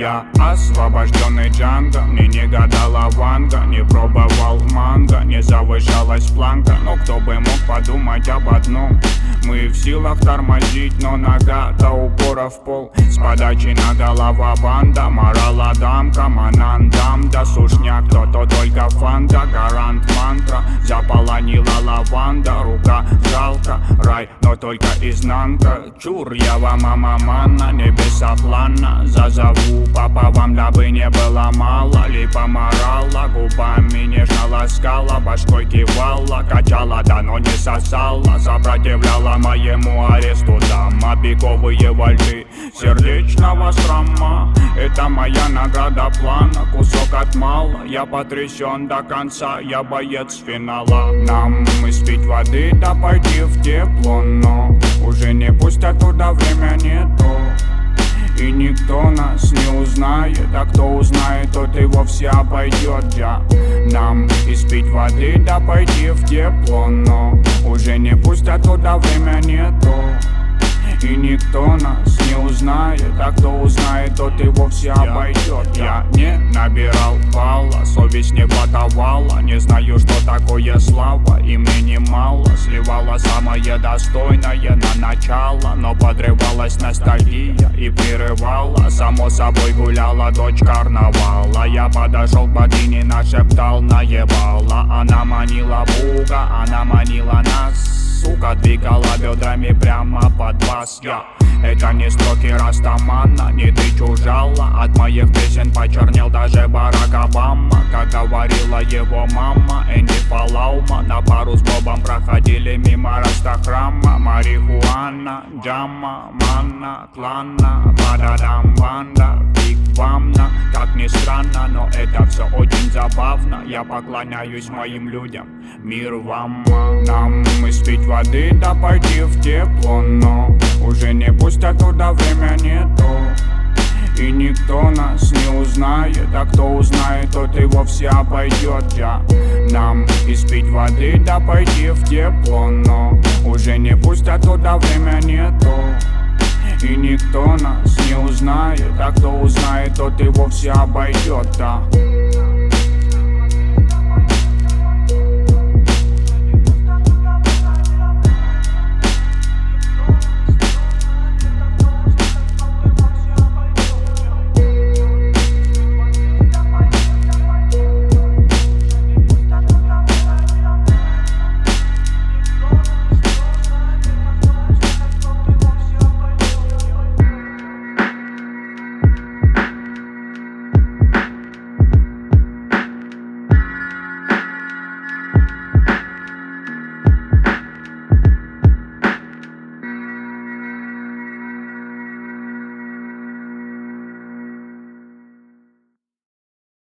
Я освобожденный Джанго Мне не гадала Ванга Не пробовал манго Не завышалась планка Но кто бы мог подумать об одном? Мы в силах тормозить Но нога до упора в пол. С подачи на голова банда Морала дамка Манандам Да сушняк То-то только фанта Гарант мантра. Заполонила лаванда Рука жалко Рай, но только изнанка. Чур, я вам мама манна Небеса плана Зазову папа вам, дабы не было мало. Липа морала Губами нежно ласкала. Башкой кивала Качала, да но не сосала. Сопротивляла моему аресту дама Беговые вальты. Сердечного срама моя награда плана Кусок от мала Я потрясен до конца. Я боец финала Нам испить воды, да пойти в тепло. Но уже не пустят туда время нету. И никто нас не узнает А кто узнает, тот и вовсе обойдет я Нам испить воды, да пойти в тепло. Но уже не пустят туда время нету. И никто нас не узнает А кто узнает, тот и вовсе обойдет Я не набирал балла, совесть не подавала Не знаю, что такое слава, и мне немало. Сливала самое достойное на начало Но подрывалась ностальгия и прерывала. Само собой гуляла дочь карнавала. Я подошел к богине, нашептал, наебала. Она манила Бога, она манила нас. Сука Двигала бедрами прямо бас я. Это не строки Растамана, не ты чужала От моих песен почернел даже Барак Обама. Как говорила его мама Энди Фалаума На пару с Бобом проходили мимо Растахрама Марихуана, Джама, Манна, Клана Бададам, Банда, Вамна Как ни странно, но это все очень забавно. Я поклоняюсь моим людям. Мир вам, нам испить воды, да пойти в тепло Но уже не пустят туда время нету и никто нас не узнает А кто узнает, тот и вовсе обойдет я Нам испить воды, да пойти в тепло Но уже не пустят туда время нету и никто нас не узнает А кто узнает, тот и вовсе обойдет, да